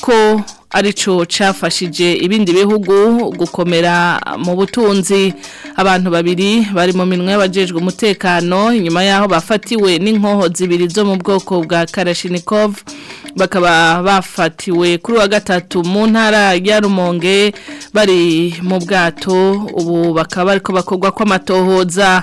ko ari cyo cyafashije ibindi bihugu gukomera mu butunzi abantu babiri bari mu minwe y'abajejwe umutekano inyuma yaho bafatiwe n'inkoho zibiri zo mu bwoko bwa Kalashnikov bakaba bafatiwe kuri wa gatatu mu ntara ya rumonge bari mu bwato ubu bakaba ariko bakorwa kw'amatohoza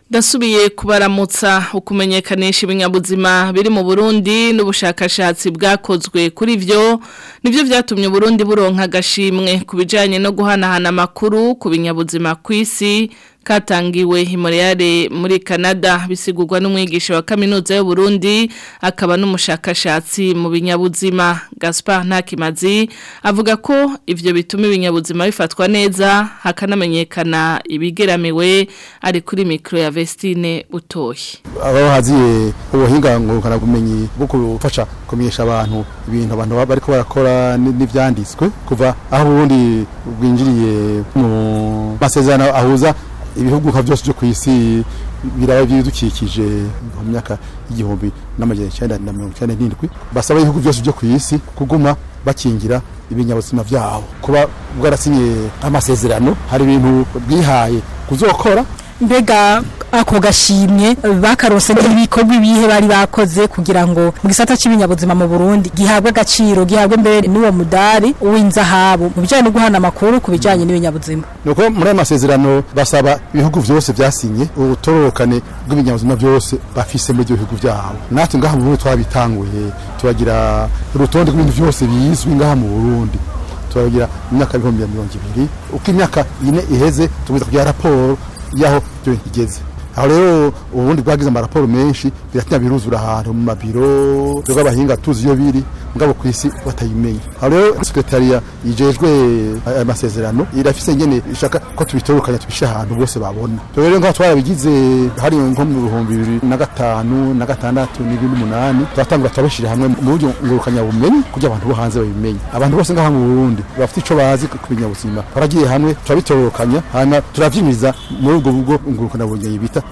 Nasubiye kubaramutsa ukumenyekanisha ibinyabuzima biri mu Burundi n'ubushakashatsi bwakozwe kuri byo nibyo byatumye Burundi buronka agashimwe ku bijyanye no guhanahana amakuru ku binyabuzima ku isi katangiwe Himoriale muri Canada bisigurwa n'umwigisha wa kaminuza y'u Burundi akaba n'umushakashatsi mu binyabuzima Gaspard Ntakimazi avuga ko ivyo bituma ibinyabuzima bifatwa neza hakanamenyekana ibigeramiwe ari kuri micro ya Vestine Butoyi abo haziye ubuhinga ngurukana bumenyi bwo gufasha kumenyesha abantu ibintu abantu bariko barakora n'ivyanditswe kuva aho ubundi bwinjiriye mu masezerano ahuza ibihuguka byose byo ku isi biraba byidukikije mu myaka igihumbi n'amajyana icyenda na mirongo icyenda n'indwi basaba ibihugu byose byo ku isi kuguma bakingira ibinyabuzima byabo kuba bwarasinye amasezerano hari ibintu bwihaye kuzokora mbega ako gashimye bakaronse n'ibikorwa ibihe bari bakoze kugira ngo mu gisata cy'ibinyabuzima mu Burundi gihabwe agaciro gihabwe mbere n'uwo mudari w'inzahabo mu bijyanye no guhana amakuru ku bijyanye n'ibinyabuzima nuko muri aya masezerano basaba ibihugu byose byasinye ubutororokane bw'ibinyabuzima byose bafise muri ibyo bihugu byabo natwe ngaha mu Burundi twabitanguye turagira urutonde rw'ibintu byose bizwi ngaha mu Burundi turagira imyaka ibihumbi mirongo ibiri uko imyaka ine iheze tubuza kugira raporo y'aho ibyo bintu aho rero ubundi bwagize amaraporo menshi biratumya biruzura ahantu mu mabiro rw'abahinga tuzi iyo biri ngabo ku isi batayimenye aho rero sekretariya yijejwe eh, aya masezerano irafise nyene ishaka ko tubitorukanya tubishyira ahantu bose babona rero nk'aho twarabigize hari nko mu bihumbi bibiri na gatanu na gatandatu n'ibindi umunani turatangura turabashyira hamwe mu buryo ngurukanya bumenyi kugira abantu bo hanze babimenye abantu bose ngaha mu Burundi bafite icyo bazi ku binyabuzima baragiye hamwe turabitorukanya hanyuma turavyimiza muri ubwo bwo ngurukana bumenyi bita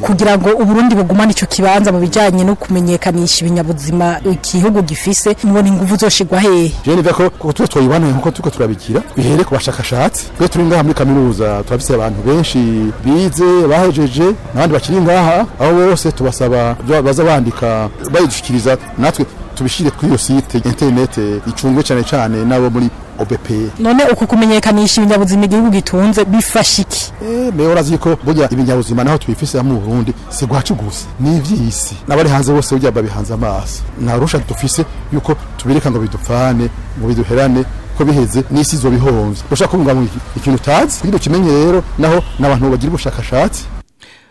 kugira ngo uburundi bugumane icyo kibanza mu bijyanye no kumenyekanisha ibinyabuzima igihugu gifise mubona ingufu zoshigwa hehe je nivuga ko kutwe twoyibanuye nkuko turiko turabigira bihere ku bashakashatsi twe turi ngaha muri kaminuza turafise abantu benshi bize bahejeje n'abandi bakiri ngaha aho bose tubasaba baza bandika bayidushyikiriza natwe tubishyire kuri iyo site internet icungwe cyane cyane nabo muri OBPR none uku kumenyekanisha ibinyabuzima igihugu gitunze bifasha iki eh mewe urazi burya ibinyabuzima naho twifise mu Burundi si gwacu gusa ni ivyisi nabari hanze bose burya babihanze amaso nta rusha dufise yuko tubireka ngo bidupfane ngo biduherane ko biheze n'isi zo bihomvye ushaka kumva ikintu utazi kugira ukimenye rero naho n'abantu bagira ubushakashatsi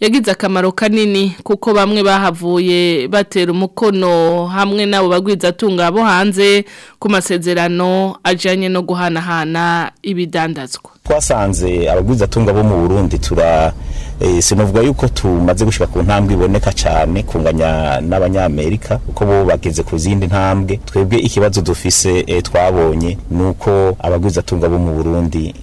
yagize akamaro kanini kuko bamwe bahavuye batera umukono hamwe nabo bagwiza atunga bo hanze ku masezerano ajyanye no hana ibidandazwa twasanze atunga bo mu burundi tura eh, sinavuga yuko tumaze gushika ku ntambwe iboneka cyane kunganya n'abanyamerika kuko bo bageze ku zindi ntambwe twebwe ikibazo dufise eh, twabonye nuko uko atunga bo mu burundi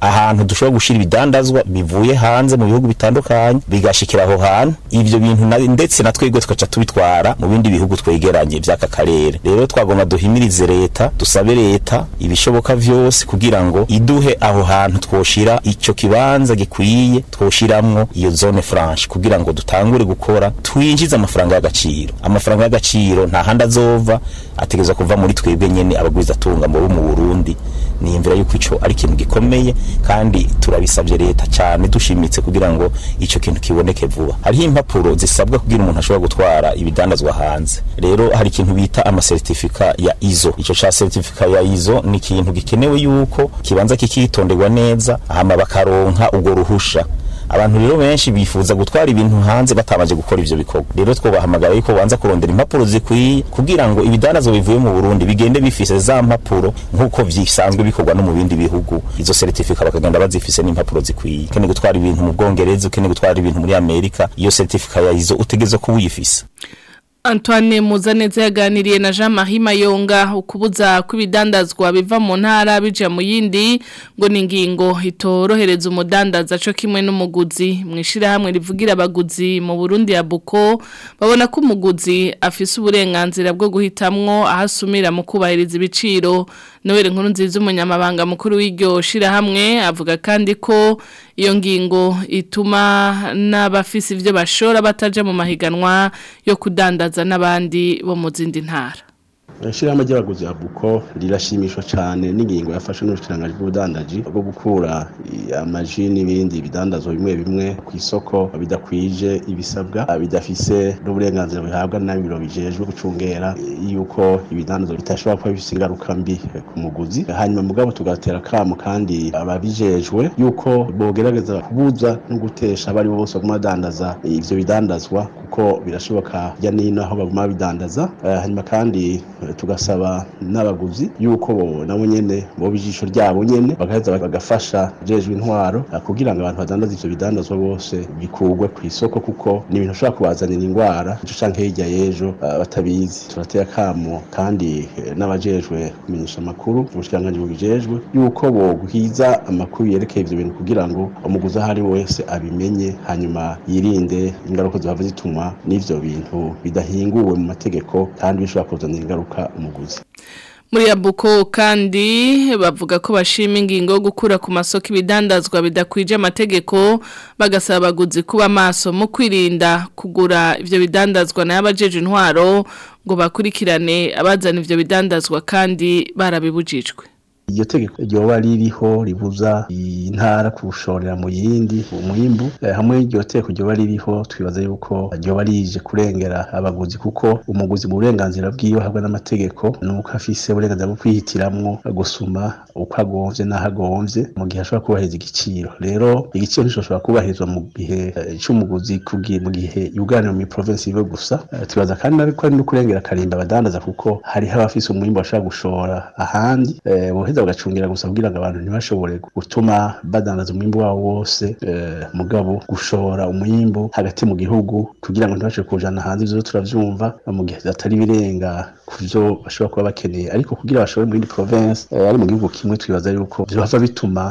ahantu dushobora gushyira ibidandazwa bivuye hanze mu bihugu bitandukanye bigashikira aho hantu ibyo bintu ndetse na twebwe tugaca tubitwara mu bindi bihugu twegeranye by'aka karere rero twagomba duhimirize leta dusabe leta ibishoboka byose kugira ngo iduhe aho hantu twoshira icyo kibanza gikwiye twoshiramo iyo zone franche kugira ngo dutangure gukora twinjize amafaranga y'agaciro amafaranga y'agaciro nta handi azova ategereza kuva muri twebwe nyene abagwiza tunga muri mu Burundi niyumvira yuko icyo ari ikintu gikomeye kandi turabisabye leta cyane dushimitse kugira ngo icyo kintu kiboneke vuba hariho impapuro zisabwa kugira umuntu ashobora gutwara ibidandazwa hanze rero hari ikintu bita amasertifika ya izo icyo cya seritifika ya izo ni ikintu gikenewe yuko kibanza kikitonderwa neza hama bakaronka ubwo ruhusha abantu rero benshi bifuza gutwara ibintu hanze batabanje gukora ivyo bikorwa rero twobahamagara yuko banza kurondera impapuro zikwiye kugira ngo ibidanazo bivuye mu Burundi bigende bifise za mpapuro nkuko bisanzwe bikorwa no mu bindi bihugu izo certificate bakagenda bazifise n'impapuro zikwiye kene gutwara ibintu mu Bwongereza kene gutwara ibintu muri Amerika iyo certificate ya izo utegeze kuba uyifise Antoine Muzaneza yaganiriye na Jean Marie Mayonga ukubuza kw'ibidandazwa biva mu ntara bija mu yindi ngo ni ingingo itorohereza umudandaza cyo kimwe n'umuguzi mwishira hamwe rivugira abaguzi mu Burundi ya Buko babona ko umuguzi afise uburenganzira bwo guhitamwo ahasumira mu kubahiriza ibiciro Noel nkuru nziza umunyamabanga mukuru w'iryo shirahamwe avuga kandi ko iyo ngingo ituma n’abafisi ivyo bashora bataja mu mahiganwa yo kudandaza n'abandi bo mu zindi ishyirahamwe ry'abaguzi ba buko rirashimishwa cyane n'ingingo yafashe n'ubushikiranganji bw'ubudandaji bwo gukura amaji n'ibindi bidandazwa bimwe bimwe ku isoko bidakwije ibisabwa bidafise n'uburenganzira bihabwa na n'abiro bijejwe gucungera yuko ibidandazwa bitashobora kuba bifite ingaruka mbi ku muguzi hanyuma mugabo tugatera akamu kandi ababijejwe yuko bogerageza kubuza no gutesha abari bose bagumadandaza ivyo bidandazwa kuko birashoboka hirya n'ino aho baguma bidandaza eh, hanyuma kandi eh, tugasaba n'abaguzi yuko nabo nyine boba ijisho ryabo nyine bagahita bagafasha jejwe intwaro eh, kugira ngo abantu badandaza ibyo bidandazwa bose bikugwe ku isoko kuko ni ibintu bishobora kubazanira indwara icyo ushaka hirya y'ejo batabizi turateye akamo kandi n'abajejwe kumenyesha amakuru ubushyirangange bubijejwe yuko boguhiza amakuru yerekeye ibyo bintu kugira ngo umuguzi aho ari wese abimenye hanyuma yirinde ingaruka zihava zituma n'ibyo bintu bidahinguwe mu mategeko kandi bishobora kuzanira ingaruka umuguzi muri abuko kandi bavuga ko bashima ingingo yo gukura ku masoko ibidandazwa bidakwije amategeko bagasaba abaguzi kuba maso mu kwirinda kugura ibyo bidandazwa n'abajeje intwaro ngo bakurikirane abazana ibyo bidandazwa kandi barabibujijwe iryo tegeko ryoba ririho ribuza intara kushorera mu yindi umwimbu eh, hamwe iryo tegeko ryoba ririho twibaza yuko ryoba rije kurengera abaguzi kuko umuguzi mu burenganzira bwiwe ahabwa n'amategeko nuko afise uburenganzira bwo kwihitiramwo gusuma uko agomvye n'aho agomvye mu gihe ashobora kubahiriza igiciro rero igiciro nticoshobora kubahirizwa mu gihe eh, c'umuguzi mu gihe yugaraniwe mu provinsi yiwe gusa eh, twibaza kandi ariko ari no kurengera akarimba badandaza kuko hariho abafise umwimbu bashobora gushora ahandi eh, baraheza bagacungira gusa kugira ngo abantu ntibashobore gutuma badandaza umwimbu wabo wose eh, mugabo gushora umwimbu hagati mu gihugu kugira ngo ntibashe kujana hanze ibyo turabyumva mu gihe atari birenga ku byo bashobora kuba bakeneye ariko kugira bashobore muri province eh, ari mu gihugu kimwe twibaza yuko byova bituma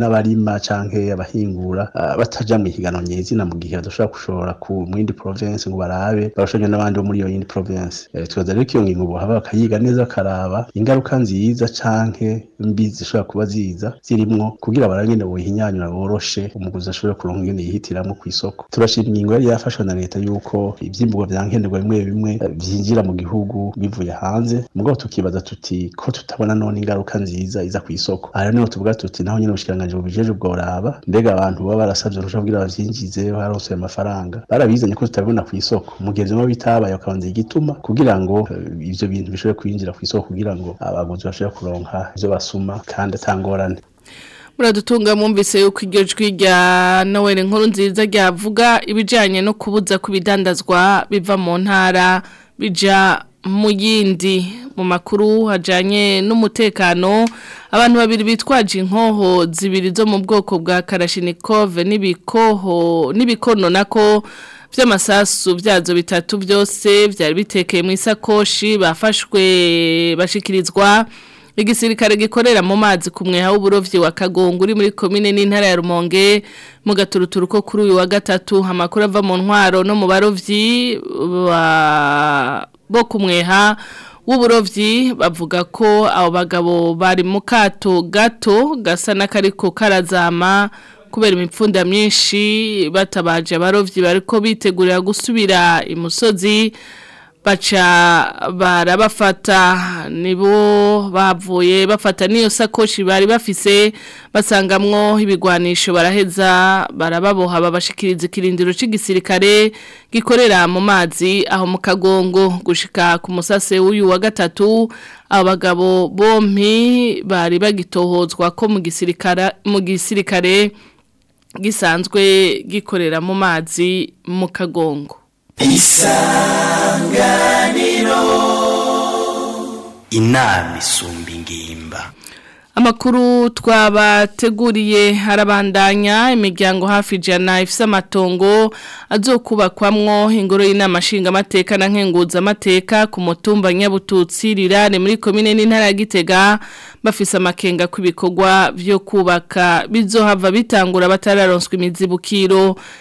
n'abarima canke abahingura eh, batajya mu higanwa nyezina mu gihe badashobora gushora ku mwindi province ngo barabe barashonye n'abandi bo muri iyo yindi province twibaza rero ko iyo ngingo bohaba bakayiga neza karaba ingaruka nziza canke mbi zishobora kuba ziza zirimo kugira abantu nyine buhinyanyura boroshe umuguzi ashobore kuronka ingene yihitiramo ku isoko turashima ingingo yari yafashwe na leta yuko ivyimburwa vya nkenerwa bimwe bimwe byinjira mu gihugu bivuye hanze mugabo tukibaza tuti ko tutabona none ingaruka nziza iza ku isoko aha niho tuvuga tuti naho nyene ubushikiranganje bubijejwe bworaba mbega abantu baba barasabye uruhusha kugira bavyinjize baronse ayo barabizanye ko tutabibona ku isoko mugenzi umwe bitabaye ukabanza igituma kugira ngo eh, ibyo bintu bishobore kwinjira ku isoko kugira ngo abaguzi bashobore kuronka ibyo kandi atangorane muradutunga mwumvise yuko iryo jwi rya noweli nkuru nziza ryavuga ibijyanye no kubuza ku bidandazwa biva mu ntara bijya mu yindi mu makuru hajyanye n'umutekano abantu babiri bitwaje inkoho zibiri zo mu bwoko bwa nibikoho n'ibikono nako by'amasasu byazo bitatu byose byari bitekeye mu isakoshi bafashwe bashikirizwa igisirikare gikorera mu mazi ku mweha w'uburovyi wa Kagongo uri muri komine n'intara ya Rumonge mu gaturuturu ko kuri uyu wa gatatu amakuru ava mu ntwaro no mu barovyi bo ku mweha w'uburovyi bavuga ko abo bagabo bari mu kato gato gasa n'akariko karazama kubera imipfunda myinshi batabaje abarovyi bariko bitegurira gusubira imusozi baca barabafata nibo bavuye bafata n'iyo sakoshi bari bafise basangamwo ibigwanisho baraheza barababoha babashikiriza ikirindiro cy'igisirikare gikorera mu mazi aho mu kagongo gushika ku musase w'uyu wa gatatu abagabo bompi bari bagitohozwa ko mu gisirikare mu gisirikare gisanzwe gikorera mu mazi mu kagongo isa isanganiro inama isumba ingimba amakuru twabateguriye harabandanya imiryango hafi jana ifise amatongo azokubakwamwo ingoro y'inama amateka na amateka ku mutumba nyabututsi rirane muri komine n'intara ya gitega bafise amakenga ku vyo kubaka bizo hava bitangura batararonswa imizibukiro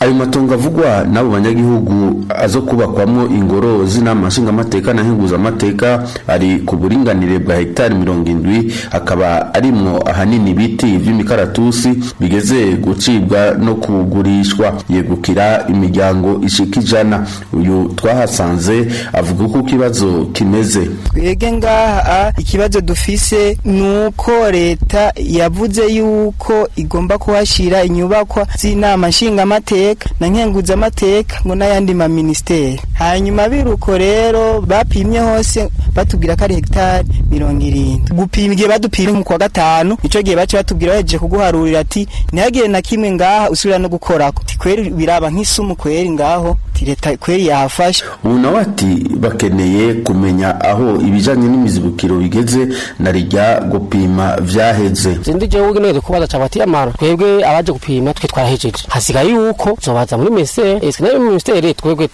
ayo matongo avugwa n'abo banyagihugu azo kubakwamo ingoro z'inama nshingamateka na amateka ari ku buringanire bwa hegitari mirongo indwi akaba arimo ahanini ibiti by'imikaratusi bigeze gucibwa no kugurishwa yegukira imiryango ishika ijana uyu twahasanze avuga uko ikibazo kimeze twebwe ngaha ikibazo dufise ni uko leta yavuze yuko igomba kuhashyira inyubakwa z'inama nshingamateka amateka na nkengutse amateka ngo n'ayandi ma minisiteri hanyuma biruko rero bapimye hose batubwira ko ari hegitari mirongo irindwi gupima igihe badupimye nko kuwa gatanu nicyo gihe bace batubwira bahejeje kuguharurira ati ntihagire na kimwe ngaha usubira no gukorako kweri biraba nk'isumu kweri ngaho ati leta kweri yafasha ubu ati bakeneye kumenya aho ibijyanye n'imizibukiro bigeze na rijya gupima byaheze zindi gihugu ntego kubaza cyabati amara twebwe abaje gupima twe twarahejeje hasigaye yuko tubaza muri ministere eske nayo ministere twebwe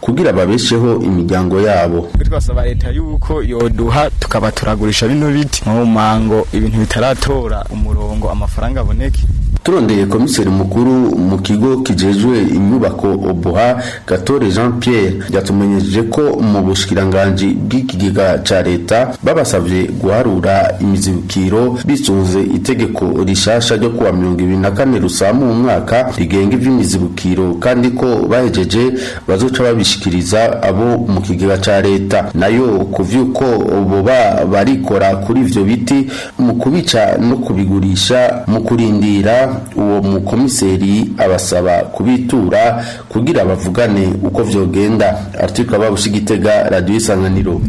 kugira babesheho imiryango yabo twasaba leta yuko yoduha tukaba turagurisha bino biti mu mango ibintu bitaratora umurongo amafaranga aboneke turondeye komiseri mukuru mu kigo kijejwe inyubako oboha gatore jean pierre yatumenyesheje ko mu bushyikiranganji bw'ikigega cya leta babasabye guharura imizibukiro bisunze itegeko rishasha ryo kuwa mirongo ibiri na kane rusamu mu mwaka rigenga iby'imizibukiro kandi ko bahejeje bazoca babishikiriza abo mu kigega cya leta nayo ku vy'uko boba barikora kuri ivyo biti mu kubica no kubigurisha mu kurindira uwo mukomiseri abasaba kubitura kugira bavugane uko vyogenda artiko babushigitega kurikira radiyo isanganiro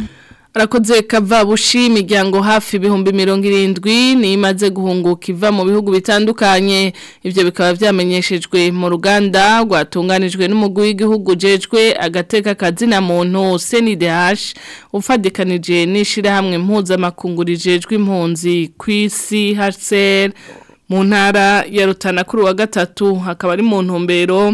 arakoze kavabushi imiryango hafi ibihumbi mirongo irindwi niyo imaze guhunguka iva mu bihugu bitandukanye ibyo bikaba byamenyeshejwe mu ruganda rwatunganijwe n'umugwi w'igihugu ujejwe agateka kazina muntu senidehashi ufatikanije n'ishyirahamwe mpuza rijejwe impunzi ku isi haseri mu ntara ya rutana kuri uwa gatatu hakaba ari mu ntumbero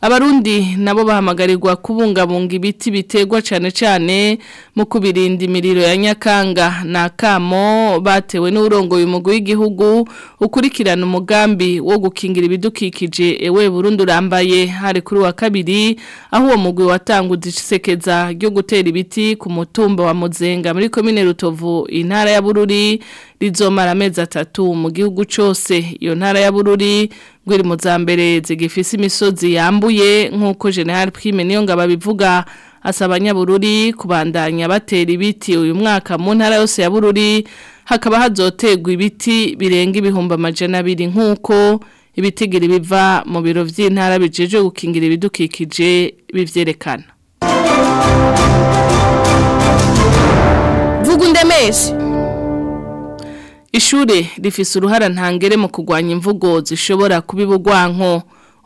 abarundi nabo bahamagarirwa kubungabunga ibiti bitegwa cyane cyane mu kubirinda imiriro ya nyakanga na kamo batewe n'urongoye umugwi w'igihugu ukurikirana umugambi wo gukingira ibidukikije ewe Burundi urambaye hari kuri wa kabiri aho uwo mugwi watanguje isekeza ryo gutera ibiti ku mutumba wa Muzenga muri komine Rutovu intara ya Bururi rizomara amezi atatu mu gihugu cyose iyo ntara ya Bururi gwiri muzambere zigifise imisozi yambuye nkuko General Prime niyo ngababivuga asaba nyabururi kubandanya batera ibiti uyu mwaka mu ntara yose ya bururi hakaba hazoterwa ibiti birenga ibihumbi amajana abiri nkuko ibitigiri biva mu biro by'intara bijeje gukingira ibidukikije bivyerekana Vugu ndemeshe ishure rifise uruhara ntangere mu kugwanya imvugo zishobora kuba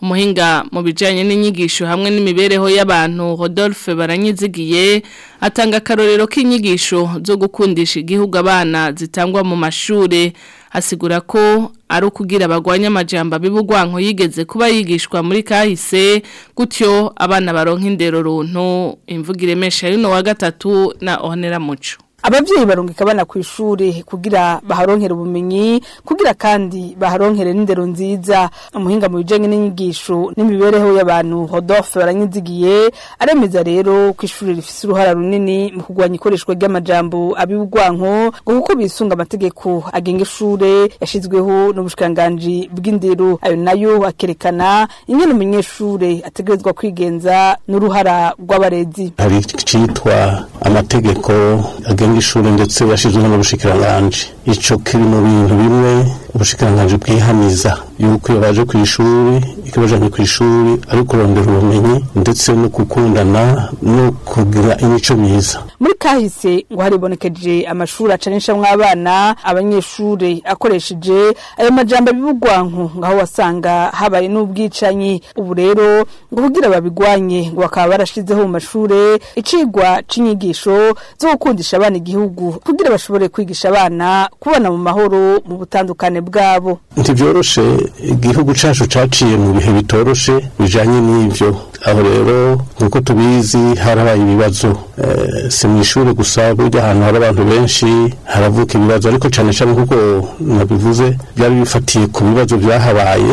umuhinga mu bijyanye n'inyigisho hamwe n'imibereho y'abantu rodolphe baranyizigiye atanga karorero k'inyigisho zo gukundisha igihugu abana zitangwa mu mashuri asigura ko ari ukugira abagwanye amajyamba b'ibugwanko yigeze kuba yigishwa muri kahise gutyo abana baronka indero runtu imvugo iremesha rino wa gatatu na onera muco ababyeyi barungika abana ku ishuri kugira baharonkere ubumenyi kugira kandi baharonkere n'indero nziza umuhinga mu bijyanye n'inyigisho n'imibereho y'abantu hodofe baranyizigiye aremeza rero ko ishuri rifite uruhara runini mu kurwanya ikoreshwa ry'amajambo ab'ubwanko ngo kuko bisunga amategeko agenga ishuri yashyizweho n'ubushikiranganji bw'indero ayo nayo akerekana ingene umunyeshuri ategerezwa kwigenza n'uruhara rw'abarezi hari icyitwa amategeko agenga ishuri ndetse yashyizweho n'ubushikiranganji icyo kiri mu bintu bimwe ubushikiranganji bwihamiza yuko iyo baje ku ishuri iyo bajyanye ku ishuri ari kurondera ubumenyi ndetse no gukundana no kugira imico myiza muri kahise ngo haribonekeje amashuri acanishamwo abana abanyeshuri akoresheje ayo majambo y'ubugwanku ngaho wasanga habaye n'ubwicanyi ubu rero ngo kugira babigwanye ngo bakaba barashizeho mu mashuri icigwa cy’inyigisho zo gukundisha abana igihugu kugira bashobore kwigisha abana kubona mu mahoro mu butandukane bwabo ntivyoroshe igihugu cacu caciye mu bihe bitoroshe bijanye n'ivyo aho rero nk'uko tubizi harabaye ibibazo eh, si mu ishuri gusa burya ahantu hari abantu benshi haravuka ibibazo ariko cyane cyane kuko nabivuze byari bifatiye ku bibazo byahabaye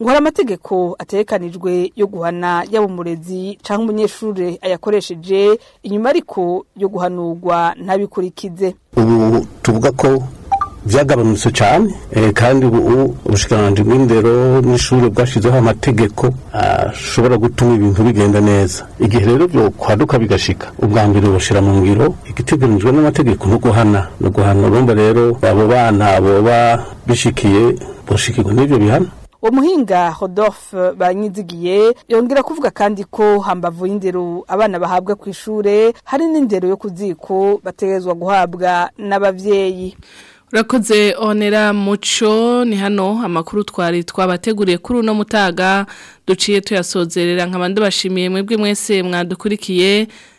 ngo hari amategeko atekanijwe yo guhana yaba umurezi cyangwa umunyeshuri ayakoresheje inyuma ariko yo guhanurwa ntabikurikize ubu tuvuga ko byagabanutse cyane eh, kandi ubu ubushikiranganji bw'indero n'ishuri bwashyizeho amategeko ah, ashobora gutuma ibintu bigenda neza igihe rero byo kwaduka bigashika ubwa mbere bashyira mu ngiro igiteganijwe n'amategeko no guhana no guhana urumva rero abo bana boba bishikiye bashikirwa n'ibyo bihano umuhinga hodolphe banyizigiye yongera kuvuga kandi ko hambavu y'indero abana bahabwa ku ishuri hari n'indero yo ku ziko bategetswa guhabwa n'ababyeyi urakoze onera muco ni hano amakuru twari twabateguriye kuri uno mutaga duciye tuyasozerera nk’abandi bashimiye mwebwe mwese mwadukurikiye